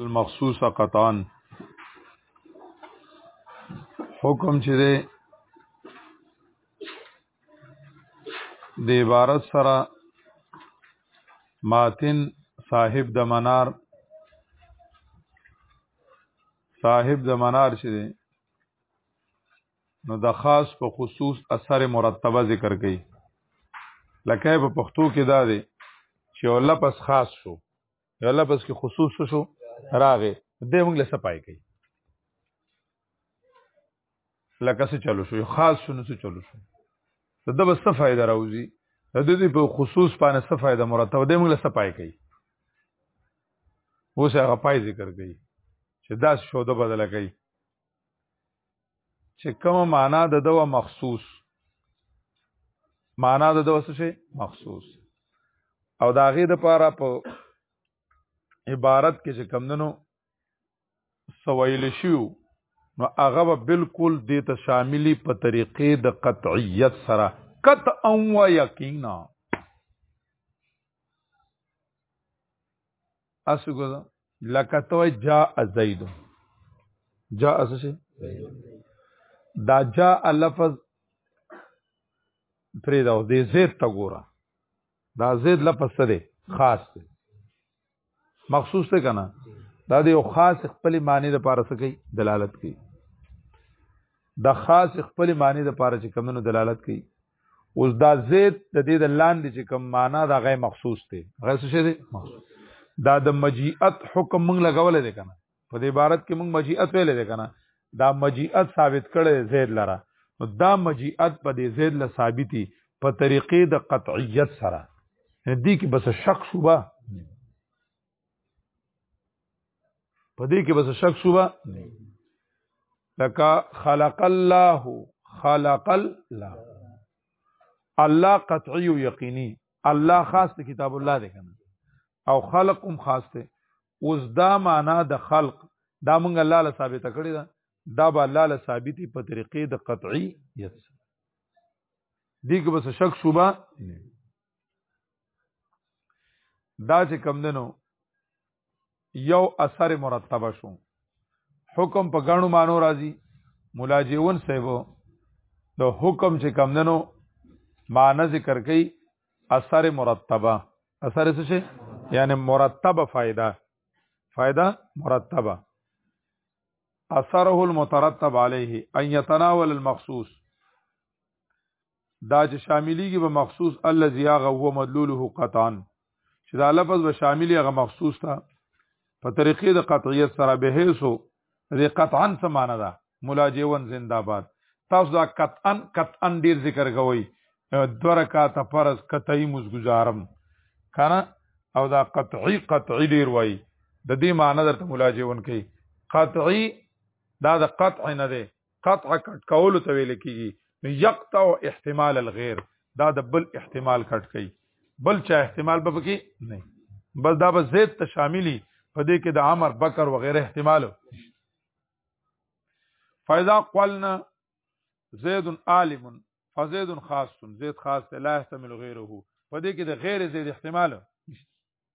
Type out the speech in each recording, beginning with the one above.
المخصوصه قطعا حکم چې دی د عبارت سره ماتن صاحب د منار صاحب د منار چې دی نو د خاص په خصوص اثر مرتبه ذکر کړي لکه په پښتو کې دا دی چې او لپس خاص شو یو لفظ کې خصوص شو راغې دې موږ له سپای کوي لکه څه چلو شو خاص شو نو څه چلو شو د دبه څه فائدہ راوځي د دې په خصوص باندې څه فائدہ مرتب دې موږ له سپای کوي اوس هغه پای ذکر کوي چې دا شو د بدل کوي چې کومه معنا د دوا مخصوص معنا د دوا څه مخصوص او دا غي د پاره په عبارت کې چې کمندنو سویل شیو نو هغه به بالکل د ته شاملی په طریقې د قطعیت سره قطعا و یقینا اسګو لکه تو جا زید جا اسه دا جا لفظ پرې دا د زید ته ګوره دا زید لفظ څه دی خاص دی مخصوص ته کنه دا د یو خاص خپل معنی د پاره څه کوي دلالت کوي د خاص خپل معنی د پاره چې کمونو دلالت کوي اوس دا زید د دې د لاندې چې کوم معنا دا غي مخصوص دی غي څه شي دی دا د مجیئت حکم موږ لګولې دی کنه په دې عبارت کې موږ مجیئت ویلې دی کنه دا مجیئت ثابت کړي زید لره نو دا مجیئت په دې زید له ثابتي په طریقې د قطعیت سره دې کې بس شک شوبه په دې کې بس شک شوبه لکه خلق الله خلق الله الله قطعی یقینی الله خاص ته کتاب الله دی کنه او خلق هم خاص ته اوس دا معنا د خلق دا مونږ الله له ثابت کړی دا دا به الله له ثابتي په طریقې د قطعی یت دی کې بس شک شوبه دا چې کم دنو یو اثر مرتب شو حکم په غاڼو مانو راځي مولا جیون صاحب د حکم چې کم دنو معنی ذکر کوي اثر مرتبه اثر څه شي یعنی مرتبه فائدہ فائدہ مرتبه اثره المترتب عليه ان يتناول المخصوص دا چې شاملېږي به مخصوص الذي هغه هو مدلوله قطعا چې دا لفظ به شامل هغه مخصوص ته په طریقې د قطعیت سره به هیڅو د قطعا څه معنی ده مولا جیون زنده باد تاسو دا قطعا قطعا ډیر ذکر کوي دوه رکعات فرض قطعی مزګزارم کنه او دا قطعی قطعی ډیر وای د دې معنی درته مولا جیون کوي قطعی دا د قطع نه ده قطع کټ کول ته ویل کیږي نو یقطع احتمال الغیر دا د بل احتمال کټ کوي بل چا احتمال به پکې نه بس دا به زید ته شاملی په دې کې د عمر بکر وغیره احتمال فاذا قلنا زید عالم فزید خاص زید خاص لا يحتمل غیره په دې کې د غیر زید احتمال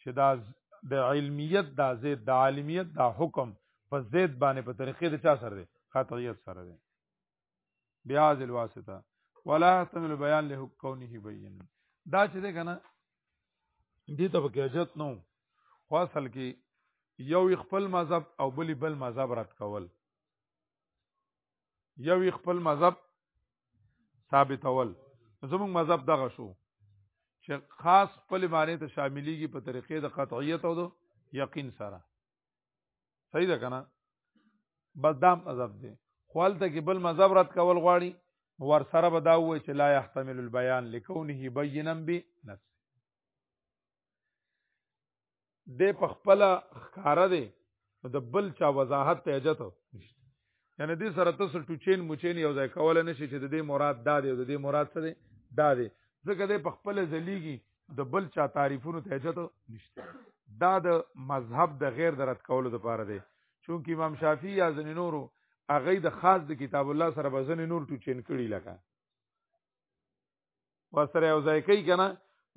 چې دا د علمیت دا زید د عالمیت دا حکم په زید باندې په طریقې د چا سره دی قطعیت سره دی بیا ذل واسطه ولا تمل بیان له کونه بین دا چې ده کنه دې ته پکې اجت نو خو اصل کې یو خپل مذهب او بلی بل مذهب رد کول یو خپل مذهب ثابتول زموږ مذهب دغه شو چې خاص خپل معنی ته شاملېږي په طریقې د قطعیت او د یقین سره صحیح ده کنه بس دا مذهب دی خوالته کې بل مذهب رد کول غواړي ور سره به دا وای چې لا يحتمل البيان لكونه بينا بنفس د په خپل خاره دی د بل چا وضاحت ته اجازه نشته یعنی دې سره تاسو ټوچین موچین یو ځای کول نه شي چې د دې مراد دا دی د دې مراد څه دی دا دی ځکه دې په خپل ځلیږي د بل چا تعریفونو ته اجازه نشته دا د مذهب د غیر درت کولو لپاره دی چونکی امام شافعی یا ځنې نورو هغه د خاص د کتاب الله سره بزنې نور ټوچین کړي لکه وسره یو ځای کوي کنه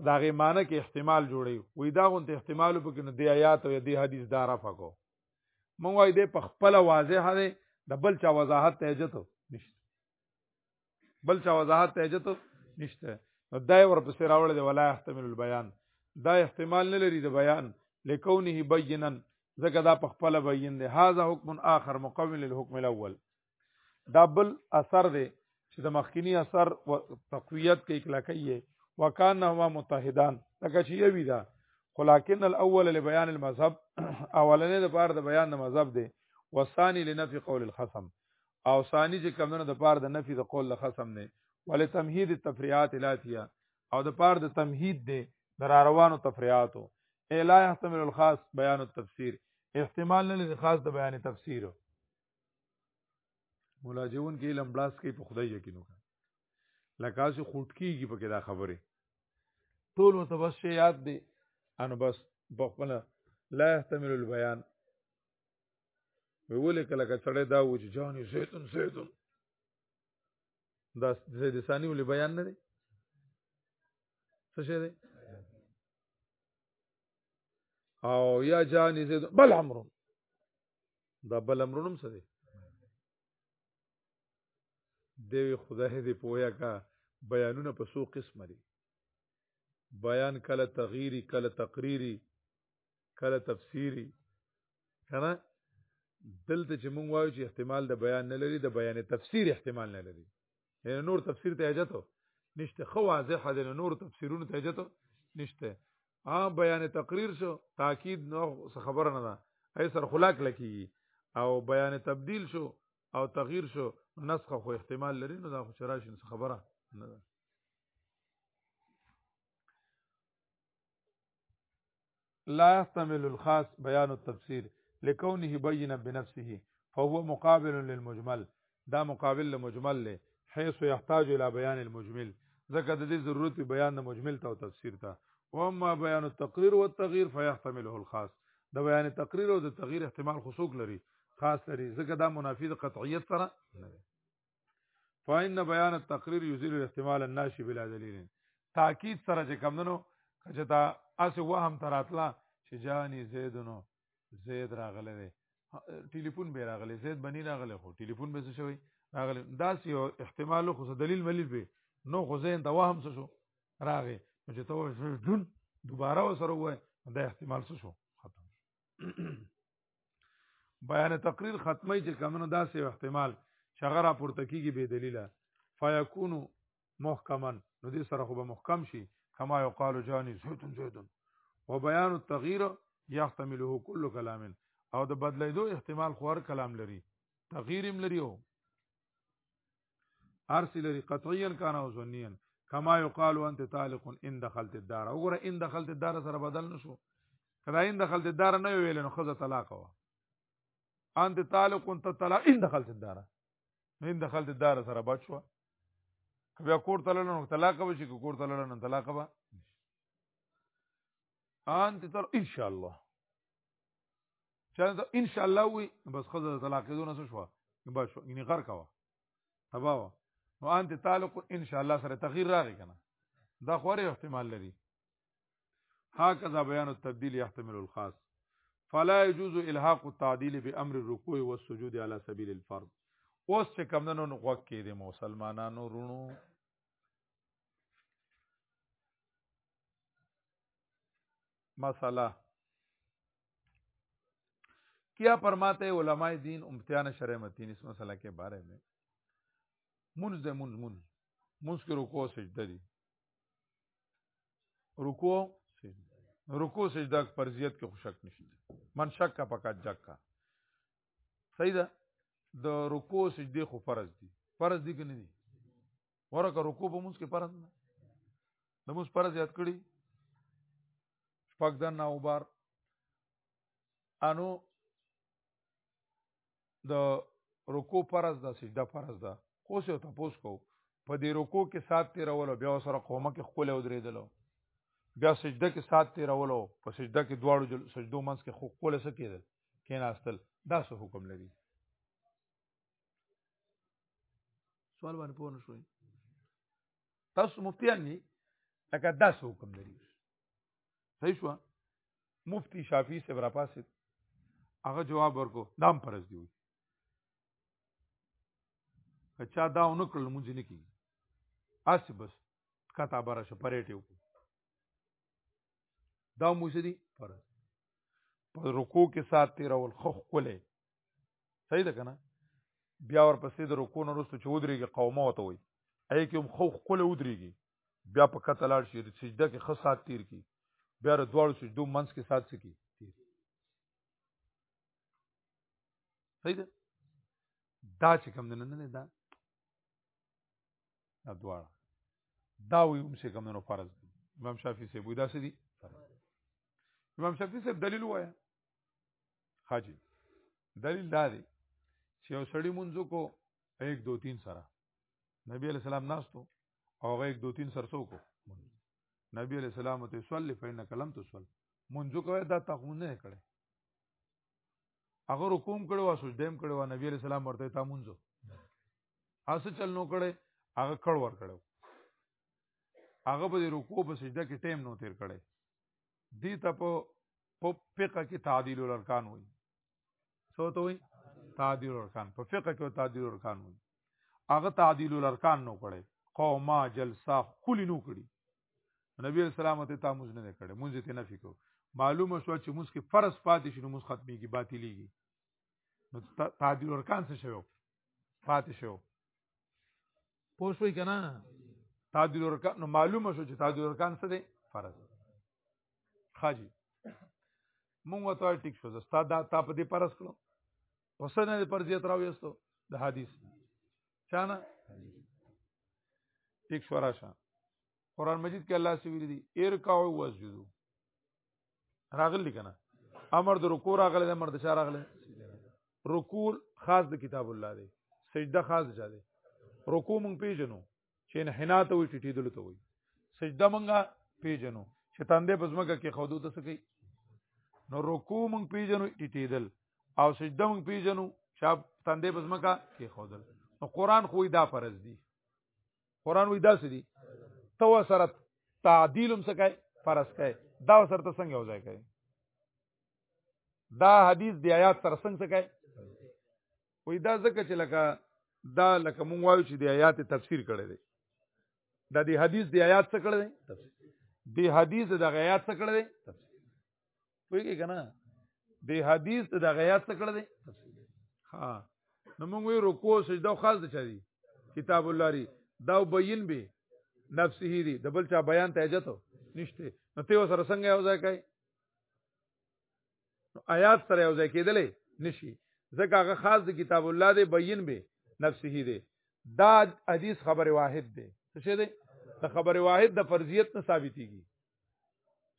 دا غي معنی کې احتمال جوړي وي دا غونته احتمال په کې نه دی آیات او دی حدیث دارا فکو مونږ وای دې په خپل واضح دی د بل چا وضاحت ته اجازه نشته بل چا وضاحت ته اجازه نشته نو دا ور پسې راوړل دی ولا احتمال البيان دا احتمال نه لري د بیان لکونه بینا ځکه دا په خپل بیان دی هاذا حکم اخر مقابل للحکم الاول دا بل اثر دی چې د مخکینی اثر و تقویت کې کلاکیه وکانه هما متحدان لکه چې یوی دا ولكن الاول لبيان المذهب اولنې د پاره د بیان د مذهب دی وثانی لنفي قول الخصم او ثانی چې کمونه د پاره د نفي د قول الخصم نه ولتمهید التفریعات الاتیه او د پاره د تمهید دی د روانو تفریعاتو الا يحتمل الخاص بیان التفسیر احتمال نه لري خاص د بیان تفسیر ملاجون کې لمبلاس کې په خدای یقین وکړه لکه چې خټ کیږي په کې دا خبره ټول متبس یاد دی انو بس بخپل لا يحتمل البيان ویولې کله کچړې دا و چې جاني زيتون زيتون دا زید ثانی ولې بیان نه دی څه شه دی او یا جاني زيتون بل عمرو دا بل امرونم څه دی دی خدای دې پویا کا بیانونه په سو قسم دي بیان کله تغییری کله تقریری کله تفسیری کنه دلته چې مونږ وایو چې احتمال د بیان نه لري د بیان تفسیر احتمال نه لري یعنی نور تفسیر ته اجازه نشته خو واضح ده نور تفسیرونه ته اجازه نشته ها بیان تقریر شو تاکید نو خبره نه ده ای سر خلاق لکی او بیان تبدیل شو او تغییر شو نسخ خو احتمال لري نو دا خو شراشن خبره نه ده لا يحتمل الخاص بيان التفسير لكونه بينا بنفسه فهو مقابل للمجمل دا مقابل له مجمل له حيث يحتاج الى بيان المجمل ځکه د دې ضرورت په بیان د مجمل ته او تفسیر ته و اما بیان التقریر او التغییر فیحتمله الخاص د بیان تقریر او د تغییر احتمال خصوص لري خاص لري ځکه دا منافی د قطعیت سره نه دی فإن بیان التقریر یزيل الاحتمال الناشئ بلا دلیل تاکید سره چې کمندنو کچتا اس وهم تراتلا چې جانی زیدنو زید راغله دی ټلیفون به راغله زید بنی راغله خو ټلیفون به څه شوی راغله دا یو احتمال خو دلیل ملیل به نو خو زین ته وهم څه شو راغې نو چې ته جون دوباره وسره وای دا احتمال څه شو ختم بیان تقریر ختمه چې کمنو داسې احتمال شغه راپورته کیږي به دلیل فیکونو محکمن نو دې سره خو به محکم شي کما یقال جانی زیدن زیدن و بیان التغییر یحتمله کل کلام او د بدلیدو احتمال خو هر کلام لري تغییر هم لري او ارسی لري قطعیا کان او ظنیا کما یقال انت طالق ان دخلت الدار وګوره ان دخلت الدار سره بدل نشو کله ان دخلت الدار نه ویل نو خزه طلاق وا انت طالق انت طلاق ان دخلت الدار نو ان دخلت الدار سره بچ شو بیا کور ته لړنو طلاق به شي کور ته لړنو طلاق به انت تر ان شاء الله چانه ان شاء الله وي بس خزه طلاق دونه څه شو به شو یعنی غر کوا تبا وا نو انت تعلق ان شاء الله سره تغییر راغی کنه دا خوري احتمال لري هكذا بيان التبديل يحتمل الخاص فلا يجوز الحاق التعديل بامر الركوع والسجود على سبيل الفرض اوس چې کمندونو نو غوږ کې دي مسلمانانو رونو مساله کیا فرماتے علماء دین امتیان شرع متین اس مسئلہ کے بارے میں منز دے منز منز منز کے رکو سجدہ دی رکوع رکوع سجده فرضیت کې خوشک نشته من شک کا پکا جک کا صحیح ده د رکوع سجده خو فرض دي فرض دي کنه دي ورکه رکوع په موږ کې فرض نه د موږ فرض یاد کړی شپږ دن او بار انو د رکو فرض ده سجده فرض ده خو څه ته پوس کو په دې رکو کې سات تیرول بیا سره قومه کې خپل ودرېدل بیا سجده کې سات تیرول په سجده کې دواړو جل سجدو منځ کې خو خپل څه کېدل کیناستل دا څه حکم لري سوال باندې پوه نه شوي تاسو مفتیان نه لکه دا څه حکم لري صحیح شو مفتی شافعی سے برا پاسه هغه جواب ورکو دام پرز دی وي کچا دا اونکل مونږ نه کی اس بس کتا بار شه پرېټه وکړو دا مونږ دي فرض په رکوع کې سات تیرول خو خولې صحیح ده کنه بیا ورپسې د رکوع نه وروسته چې ودرېږي قومه وته وي اې کوم خو خولې ودرېږي بیا په کته لاړ شي سجده کې خص سات تیر کی بیا د دواړو سجدو منځ کې سات سکی تیر صحیح ده دا چې کوم نه نه دا دا دواړه دا وي هم څه کوم نه فرض دي امام شافعي سه بودا سدي امام شافعي سه دلیل وایا حاجی دلیل دا دی چې یو سړی منځو کو 1 2 3 سره نبی علیہ السلام ناستو او هغه 1 2 3 سرسو کو نبی علیہ السلام ته صلی فین کلم تو صلی منځ کوي دا تخمون نه کړي هغه رکوم کړي وا سجده هم کړي وا نبی علیہ السلام ورته تا منځ اس چل نو کړي هغه کړ ور کړو هغه به رکوع په سجده کې ټیم نو تیر کړي دی ته په په فقہ کې تعدیل الارکان وایي څه ته وي تعدیل الارکان په فقه کې تعدیل الارکان وي هغه تعدیل الارکان نو کړي قوما جلسه خلی نو کړي نبی اسلام ته تاموز نه کړي مونږ ته نه فکر معلومه شو چې موږ کې فرض پاتې شنو موږ ختميږي باطليږي نو تعدیل ارکان څه شوی پاتې شو پوه شوي که نه تعدیل ارکان نو معلومه شو چې تعدیل ارکان څه دی فرض خاجي مونږ وته ټیک شو زستا دا تا په دې پرس کړو پس نه دې پر زیات راوېستو د حدیث چانه ټیک شو راشه قران مجید کې الله سي ویلي دي ارکعوا واسجدوا راغلی کنه امر د رکوع راغلی امر د شار راغلی رکوع خاص د کتاب الله دی سجده خاص جا دی رکوع مونږ پیژنو چې انحنا ته وي ټیټېدل ته وي سجده مونږه پیژنو چې تاندې بزمګه کې خودو ته سکی نو رکوع مونږ پیژنو ټیټېدل او سجده مونږ پیژنو چې تاندې بزمګه کې خودل نو قران خو دا فرض دي قران وې دا څه دي تو سره تعدیلم سکای فرض کای دا سره ته څنګه وځای کای دا حدیث دی آیات سره څنګه سکای وې دا ځکه چې لکه دا لکه مونږ وایو چې د آیات تفسیر کړی دی دا د حدیث د آیات څخه کړی دی د حدیث د آیات څخه کړی دی پوهیږئ کنه د حدیث د آیات څخه کړی دی ها نو مونږ وی رکوع سجده خاص دي چاري کتاب الله ری دا بیان به نفسه دی د بل چا بیان ته اجازه نشته نو ته سره څنګه یو ځای کوي نو آیات سره یو ځای کېدلې نشي ځکه هغه خاص د کتاب الله دی بین به نفسه دی دا حدیث خبر واحد دی څه شه دی د خبر واحد د فرضیت نه ثابتېږي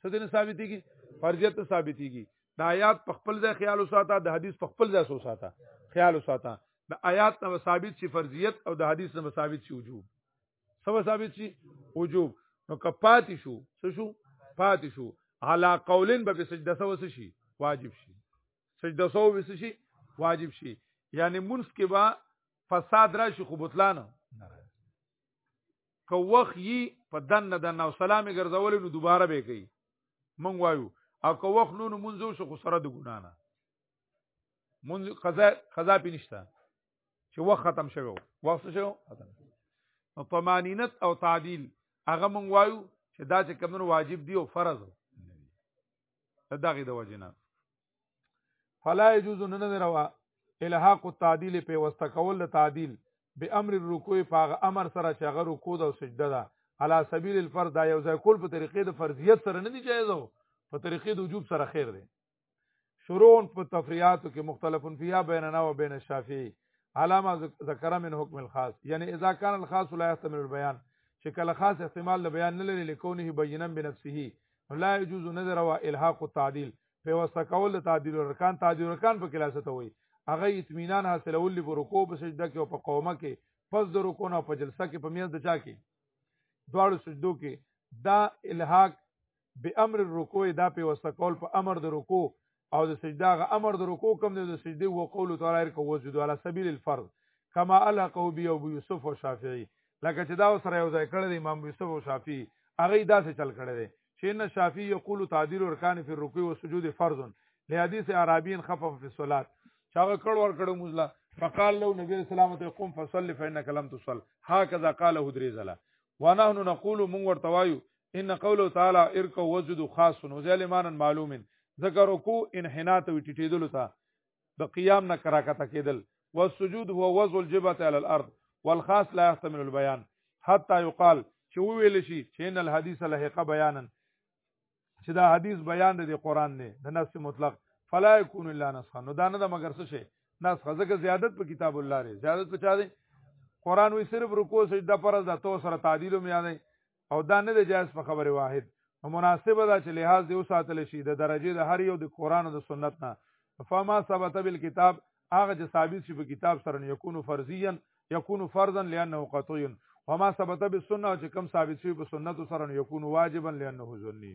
څه دې نه ثابتېږي فرضیت نه ثابتېږي د آیات په خپل ځای خیال وساته د حدیث په خپل ځای وساته خیال وساته د آیات نه ثابت شي فرضیت او د حدیث نه ثابت شي وجوب سبا ثابت شي وجوب نو کپات شو څه شو پات شو علا قولن به سجده سو څه شي واجب شي سجده سو به څه شي واجب شي یعنی منس کې با فساد راشي خو بطلان کو وخت یي په دن نه دن او سلام ګرځول نو دوباره به کوي مونږ وایو او کو وخت نو منځو شو خو سره د ګنا نه منځ قضا قضا پینشتہ چې وخت ختم شوی وخت شو ختم نو په مانینت او تعدیل هغه مونږ وایو چې دا چې کمونو واجب دی او فرض دی دا غي د وجنه فلا يجوز نه نه روا الحاق التعديل په واسطه کول د تعدیل به امر الرکوع په امر سره چې هغه رکوع او سجده ده على سبيل الفرض دا یو ځای کول په طریقې د فرضیت سره نه دی جایز او په طریقې د وجوب سره خیر دی شروع په تفریعاتو کې مختلف فيها بیننا و بین الشافعي علامه ذکر من حکم الخاص یعنی اذا كان الخاص لا يحتمل البيان چې کله خاص احتمال له بیان نه لري لکونه بینا بنفسه لا يجوز نظر و الحاق التعديل په واسطه کول تعدیل ارکان تعدیل ارکان په کلاسه ته وي هغه اطمینان حاصلول په رکوع په سجده کې او په قومه کې پس د رکوع نه په جلسه کې په میاں د چا کې دواړو سجدو کې دا الحاق به امر الرکوع دا په واسطه کول په امر د رکوع او د سجده غ امر د رکوع کم دی د سجده او قول تعالی ارکو وسجد علی سبیل الفرض کما القو بی ابو یوسف او شافعی لکه چې دا سره یو ځای کړی امام یوسف او شافعی هغه دا څه چل کړی دی چې ان شافعی یقول تعدیل ارکان فی الرکوع و سجود فرض لحدیث عربین خفف فی الصلاه چاغه کړ ور کړو مزلا فقال له نبی سلامت قم فصلی فانك لم تصل هكذا قاله دريزلا ونحن نقول من ورتوايو ان قوله تعالی ارکو وسجدوا خاص نو ځل مانن معلوم ذکر رکوع انحناء ته ټټېدل ته د قیام نه کراکته کېدل والسجود هو وضع الجبهه على الارض والخاص لا يحتمل البيان حتى يقال چې ویل شي چې ان الحديث لهقه بيانا چې دا حدیث بیان دی قران نه د نص مطلق فلا يكون الا نسخه نو دا نه د مگر څه شي نسخه ځکه زیادت په کتاب الله لري زیادت په چا دی قران وی صرف رکوع سجده فرض ده تو سره تعدیل مې یادای او دا نه دی جایز په خبره واحد نو مناسبه ده چې لحاظ دی وساتل شي د درجه د هر یو د قران او د سنت نه فما ثبت بالکتاب هغه چې ثابت شي په کتاب سره یکون فرضیا یکون فرضا لانه قطعی وما ثبت بالسنه چې کم ثابت شي په سنت سره یکون واجبا لانه ظنی